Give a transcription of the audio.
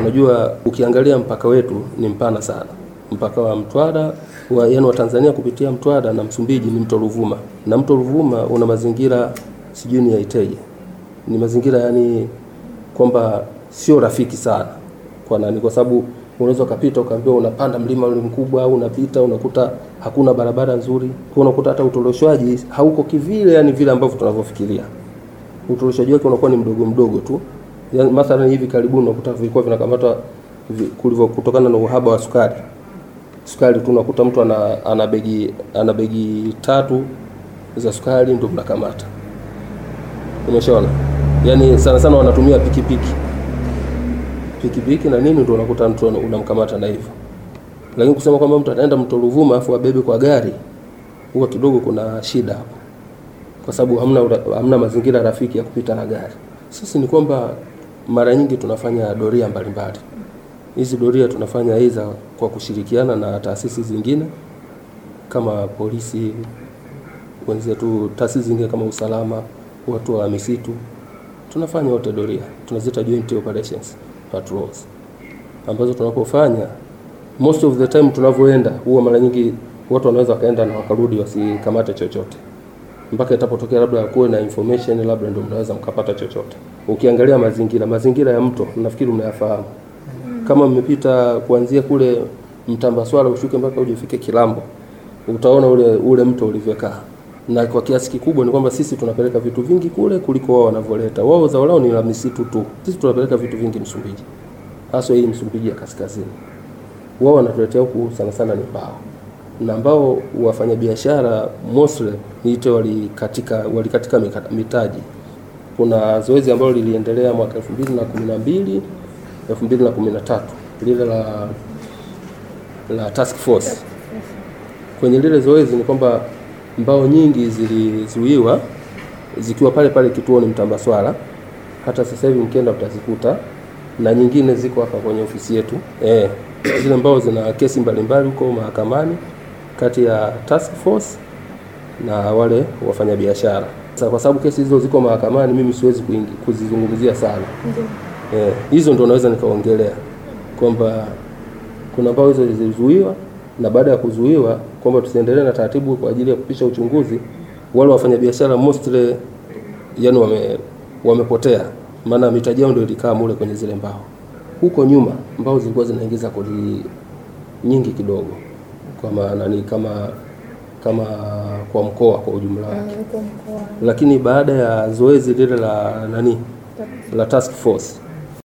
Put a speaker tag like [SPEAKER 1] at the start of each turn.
[SPEAKER 1] Unajua, ukiangalia mpaka wetu ni mpana sana, mpaka wa Mtwara wa, yani wa Tanzania kupitia Mtwara na Msumbiji ni mto Ruvuma, na mto Ruvuma una mazingira sijui ni yaiteje, ni mazingira yani kwamba sio rafiki sana kwa nani, kwa sababu unaweza ukapita ukaambiwa unapanda mlima ule mkubwa, au unapita unakuta hakuna barabara nzuri, kwa unakuta hata utoroshwaji hauko kivile, yani vile ambavyo tunavyofikiria. Utoroshwaji wake unakuwa ni mdogo mdogo tu, yani mathalan hivi karibuni unakuta vilikuwa vinakamatwa vi- kulivyo kutokana na uhaba wa sukari sukari tu, unakuta mtu ana, ana begi ana begi tatu za sukari ndio mnakamata. Umeshaona? Yaani sana sana wanatumia pikipiki pikipiki na nini, ndio unakuta mtu unamkamata na hivyo. Lakini kusema kwamba mtu ataenda mto Ruvuma afu abebe kwa gari, huwa kidogo kuna shida hapo, kwa sababu hamna, hamna mazingira rafiki ya kupita na gari. Sisi ni kwamba mara nyingi tunafanya doria mbalimbali. Hizi doria tunafanya aidha kwa kushirikiana na taasisi zingine kama polisi wenzetu, taasisi zingine kama usalama, watu wa misitu, tunafanya wote doria, tunaziita joint operations patrols, ambazo tunapofanya most of the time tunavyoenda, huwa mara nyingi watu wanaweza wakaenda na wakarudi wasikamate chochote mpaka itapotokea labda kuwe na information, labda ndio mnaweza mkapata chochote. Ukiangalia mazingira mazingira ya mto, nafikiri mnayafahamu kama mmepita kuanzia kule Mtambaswala ushuke mpaka uje ufike Kilambo, utaona ule ule mto ulivyokaa, na kwa kiasi kikubwa ni kwamba sisi tunapeleka vitu vingi kule kuliko wao wanavyoleta. Wao zao lao ni la misitu tu, sisi tunapeleka vitu vingi Msumbiji, hasa hii Msumbiji ya kaskazini. Wao wanatuletea huku sana sana ni mbao, na ambao wafanyabiashara mostly niite walikatika walikatika mitaji. Kuna zoezi ambalo liliendelea mwaka 2012 2013 lile la la task force. Kwenye lile zoezi ni kwamba mbao nyingi zilizuiwa zikiwa pale pale kituoni Mtambaswala, hata sasa hivi mkienda mtazikuta, na nyingine ziko hapa kwenye ofisi yetu eh. Zile mbao zina kesi mbalimbali huko mahakamani kati ya task force na wale wafanyabiashara. Sasa kwa sababu kesi hizo ziko mahakamani, mimi siwezi kuzizungumzia sana Eh, hizo ndo naweza nikaongelea kwamba kuna mbao hizo zilizuiwa, na baada ya kuzuiwa kwamba tusiendelee na taratibu kwa ajili ya kupisha uchunguzi, wale wafanyabiashara mostly yani wame wamepotea, maana mitaji yao ndio ilikaa mule kwenye zile mbao. Huko nyuma mbao zilikuwa zinaingiza kodi nyingi kidogo, kwa maana ni kama kama kwa mkoa kwa ujumla wake, lakini baada ya zoezi lile la nani la task force